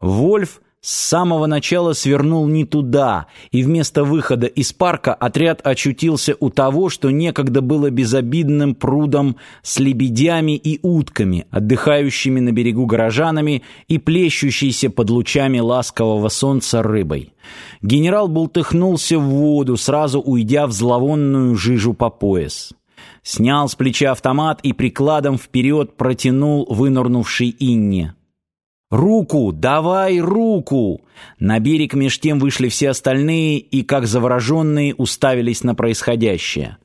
Вольф с самого начала свернул не туда, и вместо выхода из парка отряд очутился у того, что некогда было безобидным прудом с лебедями и утками, отдыхающими на берегу горожанами и плещущейся под лучами ласкового солнца рыбой. Генерал бултыхнулся в воду, сразу уйдя в зловонную жижу по пояс. Снял с плеча автомат и прикладом вперед протянул вынырнувший Инне. «Руку! Давай руку!» На берег меж тем вышли все остальные и, как завороженные, уставились на происходящее.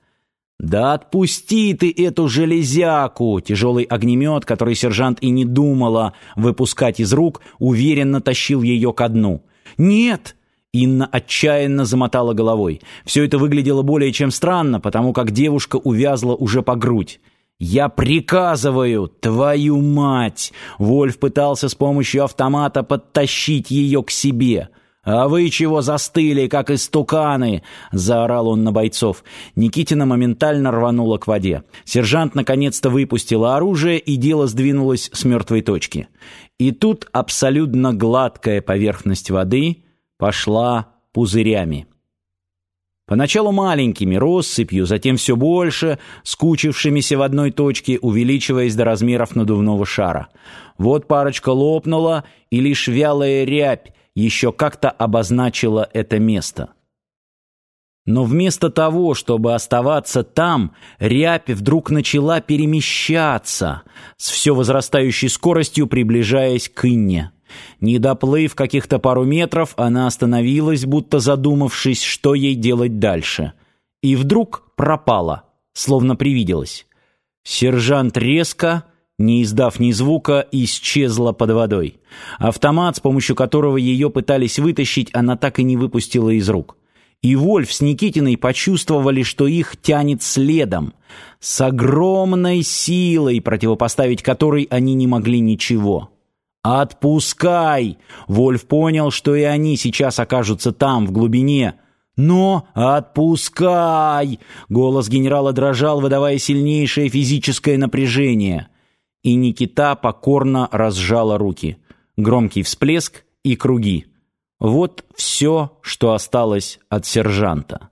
«Да отпусти ты эту железяку!» Тяжелый огнемет, который сержант и не думала выпускать из рук, уверенно тащил ее ко дну. «Нет!» Инна отчаянно замотала головой. Все это выглядело более чем странно, потому как девушка увязла уже по грудь. «Я приказываю, твою мать!» Вольф пытался с помощью автомата подтащить ее к себе. «А вы чего застыли, как истуканы?» — заорал он на бойцов. Никитина моментально рванула к воде. Сержант наконец-то выпустила оружие, и дело сдвинулось с мертвой точки. И тут абсолютно гладкая поверхность воды пошла пузырями. Поначалу маленькими, россыпью, затем все больше, скучившимися в одной точке, увеличиваясь до размеров надувного шара. Вот парочка лопнула, и лишь вялая рябь еще как-то обозначила это место. Но вместо того, чтобы оставаться там, рябь вдруг начала перемещаться, с все возрастающей скоростью приближаясь к Инне. Не доплыв каких-то пару метров, она остановилась, будто задумавшись, что ей делать дальше. И вдруг пропала, словно привиделась. Сержант резко, не издав ни звука, исчезла под водой. Автомат, с помощью которого ее пытались вытащить, она так и не выпустила из рук. И Вольф с Никитиной почувствовали, что их тянет следом, с огромной силой, противопоставить которой они не могли ничего. «Отпускай!» Вольф понял, что и они сейчас окажутся там, в глубине. «Но отпускай!» Голос генерала дрожал, выдавая сильнейшее физическое напряжение. И Никита покорно разжала руки. Громкий всплеск и круги. Вот все, что осталось от сержанта.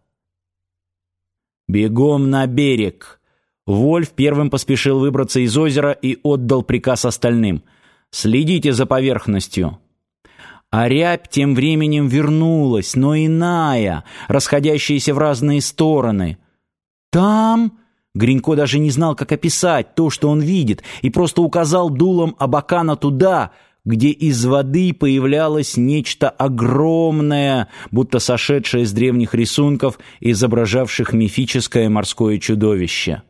«Бегом на берег!» Вольф первым поспешил выбраться из озера и отдал приказ остальным – Следите за поверхностью». А рябь тем временем вернулась, но иная, расходящаяся в разные стороны. «Там...» Гринько даже не знал, как описать то, что он видит, и просто указал дулом Абакана туда, где из воды появлялось нечто огромное, будто сошедшее из древних рисунков, изображавших мифическое морское чудовище.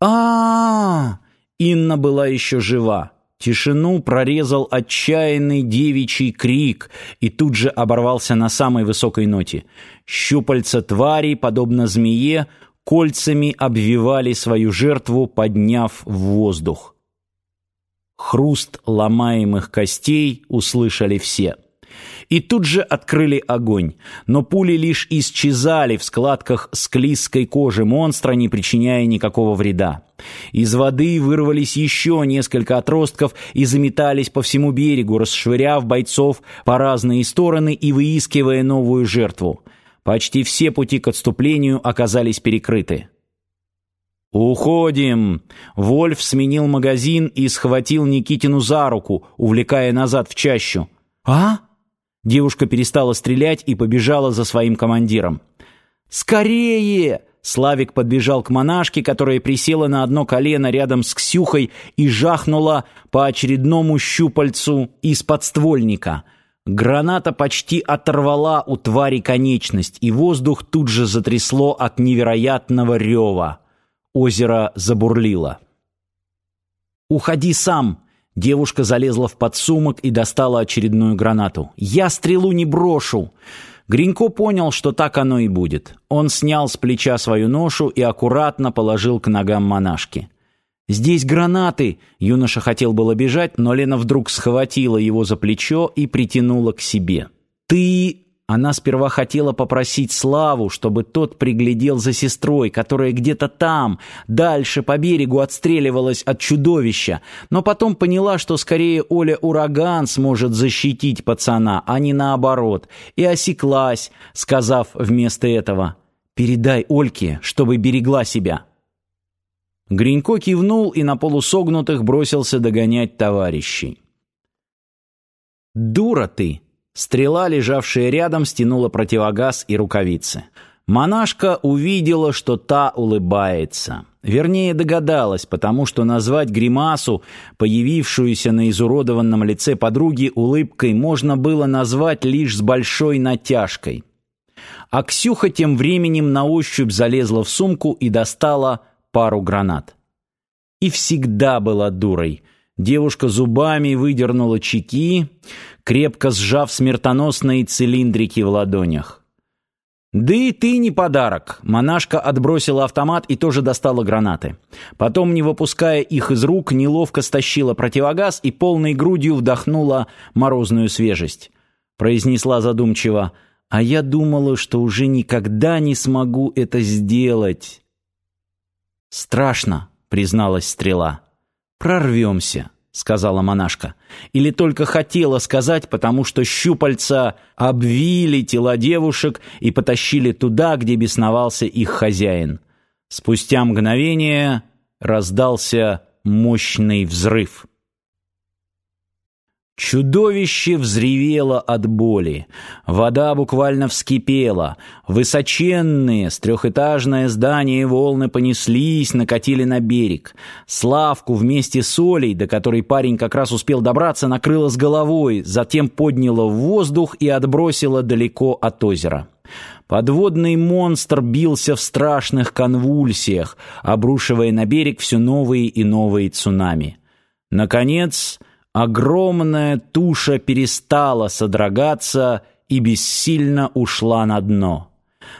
а, -а, -а Инна была еще жива. Тишину прорезал отчаянный девичий крик и тут же оборвался на самой высокой ноте. Щупальца твари, подобно змее, кольцами обвивали свою жертву, подняв в воздух. Хруст ломаемых костей услышали все и тут же открыли огонь. Но пули лишь исчезали в складках склизкой кожи монстра, не причиняя никакого вреда. Из воды вырвались еще несколько отростков и заметались по всему берегу, расшвыряв бойцов по разные стороны и выискивая новую жертву. Почти все пути к отступлению оказались перекрыты. «Уходим!» Вольф сменил магазин и схватил Никитину за руку, увлекая назад в чащу. «А?» Девушка перестала стрелять и побежала за своим командиром. «Скорее!» Славик подбежал к монашке, которая присела на одно колено рядом с Ксюхой и жахнула по очередному щупальцу из подствольника. Граната почти оторвала у твари конечность, и воздух тут же затрясло от невероятного рева. Озеро забурлило. «Уходи сам!» Девушка залезла в подсумок и достала очередную гранату. «Я стрелу не брошу!» Гринько понял, что так оно и будет. Он снял с плеча свою ношу и аккуратно положил к ногам монашки. «Здесь гранаты!» Юноша хотел было бежать, но Лена вдруг схватила его за плечо и притянула к себе. «Ты...» Она сперва хотела попросить Славу, чтобы тот приглядел за сестрой, которая где-то там, дальше по берегу отстреливалась от чудовища, но потом поняла, что скорее Оля Ураган сможет защитить пацана, а не наоборот, и осеклась, сказав вместо этого «Передай Ольке, чтобы берегла себя». Гринько кивнул и на полусогнутых бросился догонять товарищей. «Дура ты!» Стрела, лежавшая рядом, стянула противогаз и рукавицы. Монашка увидела, что та улыбается. Вернее, догадалась, потому что назвать гримасу, появившуюся на изуродованном лице подруги, улыбкой можно было назвать лишь с большой натяжкой. А Ксюха тем временем на ощупь залезла в сумку и достала пару гранат. И всегда была дурой. Девушка зубами выдернула чеки, крепко сжав смертоносные цилиндрики в ладонях. «Да и ты не подарок!» Монашка отбросила автомат и тоже достала гранаты. Потом, не выпуская их из рук, неловко стащила противогаз и полной грудью вдохнула морозную свежесть. Произнесла задумчиво, «А я думала, что уже никогда не смогу это сделать». «Страшно», — призналась стрела. «Прорвемся» сказала монашка. Или только хотела сказать, потому что щупальца обвили тела девушек и потащили туда, где бесновался их хозяин. Спустя мгновение раздался мощный взрыв. Чудовище взревело от боли. Вода буквально вскипела. Высоченные, с трехэтажное здание волны понеслись, накатили на берег. Славку вместе с Олей, до которой парень как раз успел добраться, накрыло с головой, затем подняло в воздух и отбросило далеко от озера. Подводный монстр бился в страшных конвульсиях, обрушивая на берег все новые и новые цунами. Наконец... Огромная туша перестала содрогаться и бессильно ушла на дно.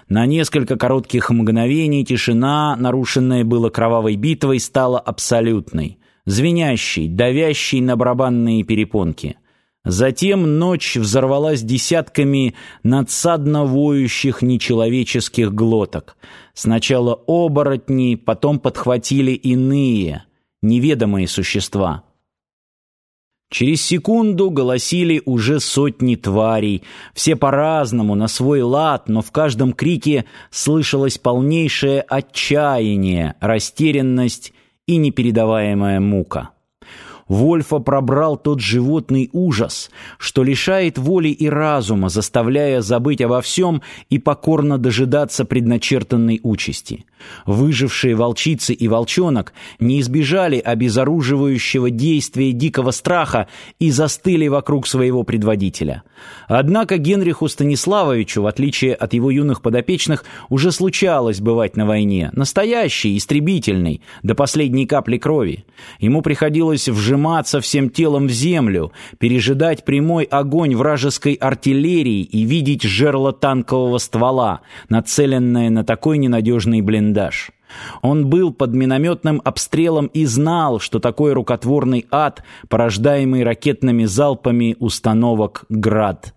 На несколько коротких мгновений тишина, нарушенная была кровавой битвой, стала абсолютной, звенящей, давящей на барабанные перепонки. Затем ночь взорвалась десятками надсадно воющих нечеловеческих глоток. Сначала оборотни, потом подхватили иные, неведомые существа. Через секунду голосили уже сотни тварей, все по-разному, на свой лад, но в каждом крике слышалось полнейшее отчаяние, растерянность и непередаваемая мука. Вольфа пробрал тот животный ужас, что лишает воли и разума, заставляя забыть обо всем и покорно дожидаться предначертанной участи. Выжившие волчицы и волчонок не избежали обезоруживающего действия дикого страха и застыли вокруг своего предводителя. Однако Генриху Станиславовичу, в отличие от его юных подопечных, уже случалось бывать на войне, настоящей, истребительной, до последней капли крови. Ему приходилось вжиматься всем телом в землю, пережидать прямой огонь вражеской артиллерии и видеть жерло танкового ствола, нацеленное на такой ненадежный блиндаж. Он был под минометным обстрелом и знал, что такое рукотворный ад, порождаемый ракетными залпами установок «Град».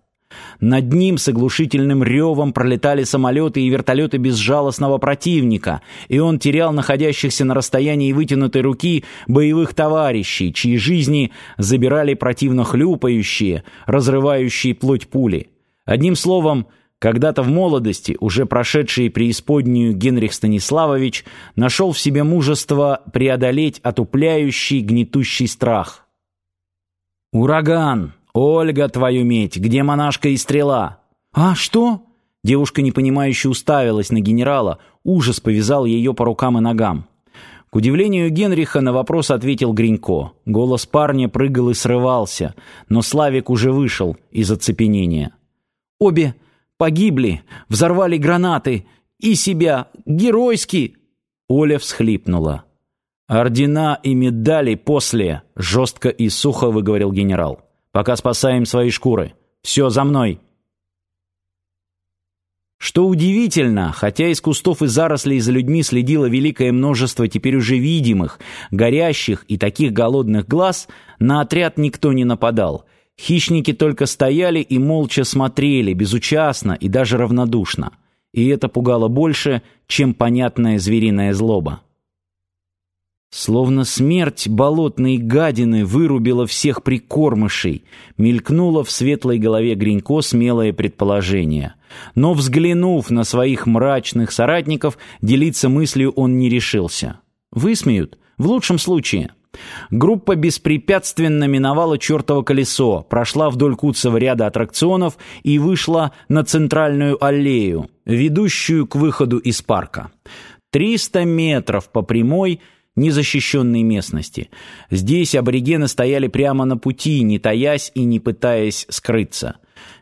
Над ним с оглушительным ревом пролетали самолеты и вертолеты безжалостного противника, и он терял находящихся на расстоянии вытянутой руки боевых товарищей, чьи жизни забирали противно хлюпающие, разрывающие плоть пули. Одним словом, когда-то в молодости, уже прошедший преисподнюю Генрих Станиславович, нашел в себе мужество преодолеть отупляющий, гнетущий страх. «Ураган! Ольга, твою медь! Где монашка и стрела?» «А, что?» Девушка непонимающе уставилась на генерала, ужас повязал ее по рукам и ногам. К удивлению Генриха на вопрос ответил Гринько. Голос парня прыгал и срывался, но Славик уже вышел из оцепенения. «Обе Погибли, взорвали гранаты. И себя. Геройски!» Оля всхлипнула. «Ордена и медали после», — жестко и сухо выговорил генерал. «Пока спасаем свои шкуры. Все за мной». Что удивительно, хотя из кустов и зарослей за людьми следило великое множество теперь уже видимых, горящих и таких голодных глаз, на отряд никто не нападал — Хищники только стояли и молча смотрели, безучастно и даже равнодушно. И это пугало больше, чем понятная звериная злоба. Словно смерть болотной гадины вырубила всех прикормышей, мелькнуло в светлой голове Гринько смелое предположение. Но, взглянув на своих мрачных соратников, делиться мыслью он не решился. Высмеют, в лучшем случае. Группа беспрепятственно миновала чертово колесо, прошла вдоль Куцева ряда аттракционов и вышла на центральную аллею, ведущую к выходу из парка. Триста метров по прямой – незащищенной местности. Здесь аборигены стояли прямо на пути, не таясь и не пытаясь скрыться.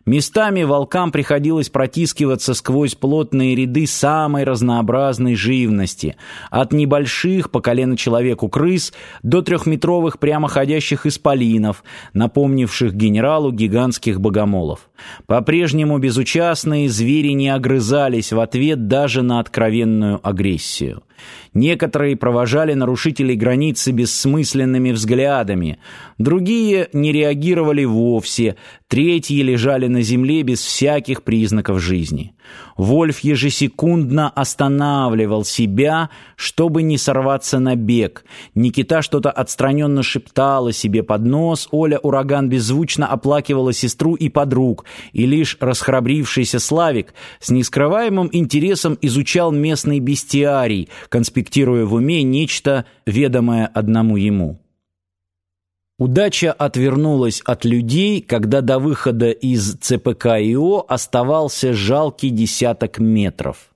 Местами волкам приходилось протискиваться сквозь плотные ряды самой разнообразной живности, от небольших по колено человеку крыс до трехметровых прямоходящих исполинов, напомнивших генералу гигантских богомолов. По-прежнему безучастные звери не огрызались в ответ даже на откровенную агрессию. Некоторые провожали нарушителей границы бессмысленными взглядами, другие не реагировали вовсе, третьи лежали на земле без всяких признаков жизни. Вольф ежесекундно останавливал себя, чтобы не сорваться на бег. Никита что-то отстраненно шептала себе под нос, Оля Ураган беззвучно оплакивала сестру и подруг, и лишь расхрабрившийся Славик с нескрываемым интересом изучал местный бестиарий, конспектируя в уме нечто, ведомое одному ему. Удача отвернулась от людей, когда до выхода из ЦПК-ИО оставался жалкий десяток метров.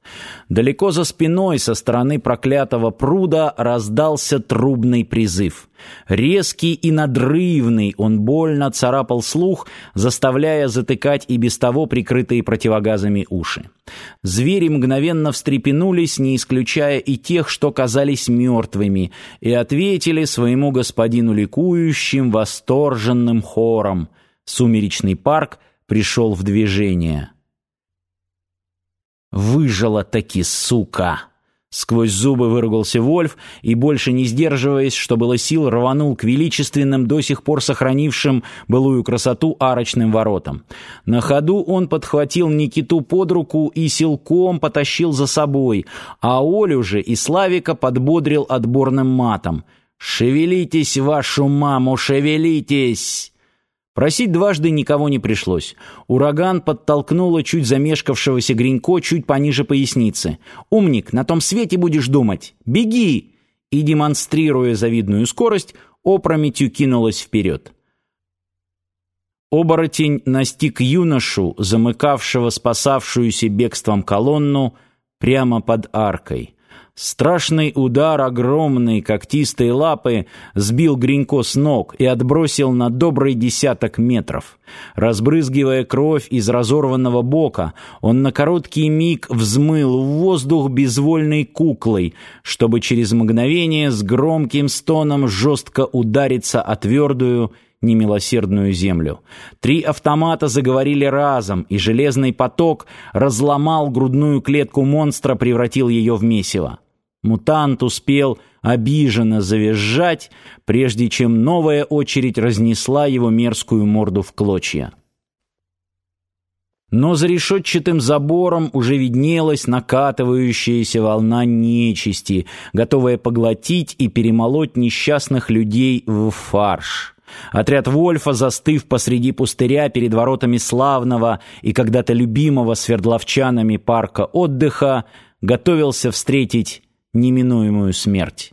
Далеко за спиной со стороны проклятого пруда раздался трубный призыв. Резкий и надрывный он больно царапал слух, заставляя затыкать и без того прикрытые противогазами уши. Звери мгновенно встрепенулись, не исключая и тех, что казались мертвыми, и ответили своему господину ликующим, восторженным хором. Сумеречный парк пришел в движение. Выжила таки, сука. Сквозь зубы выругался Вольф и, больше не сдерживаясь, что было сил, рванул к величественным, до сих пор сохранившим былую красоту арочным воротам. На ходу он подхватил Никиту под руку и силком потащил за собой, а Олю же и Славика подбодрил отборным матом. «Шевелитесь, вашу маму, шевелитесь!» Просить дважды никого не пришлось. Ураган подтолкнула чуть замешкавшегося Гринько чуть пониже поясницы. «Умник, на том свете будешь думать! Беги!» И, демонстрируя завидную скорость, опрометью кинулась вперед. Оборотень настиг юношу, замыкавшего спасавшуюся бегством колонну, прямо под аркой. Страшный удар огромной когтистой лапы сбил Гринько с ног и отбросил на добрый десяток метров. Разбрызгивая кровь из разорванного бока, он на короткий миг взмыл в воздух безвольной куклой, чтобы через мгновение с громким стоном жестко удариться о твердую, немилосердную землю. Три автомата заговорили разом, и железный поток разломал грудную клетку монстра, превратил ее в месиво. Мутант успел обиженно завизжать, прежде чем новая очередь разнесла его мерзкую морду в клочья. Но за решетчатым забором уже виднелась накатывающаяся волна нечисти, готовая поглотить и перемолоть несчастных людей в фарш. Отряд Вольфа, застыв посреди пустыря перед воротами славного и когда-то любимого свердловчанами парка отдыха, готовился встретить неминуемую смерть.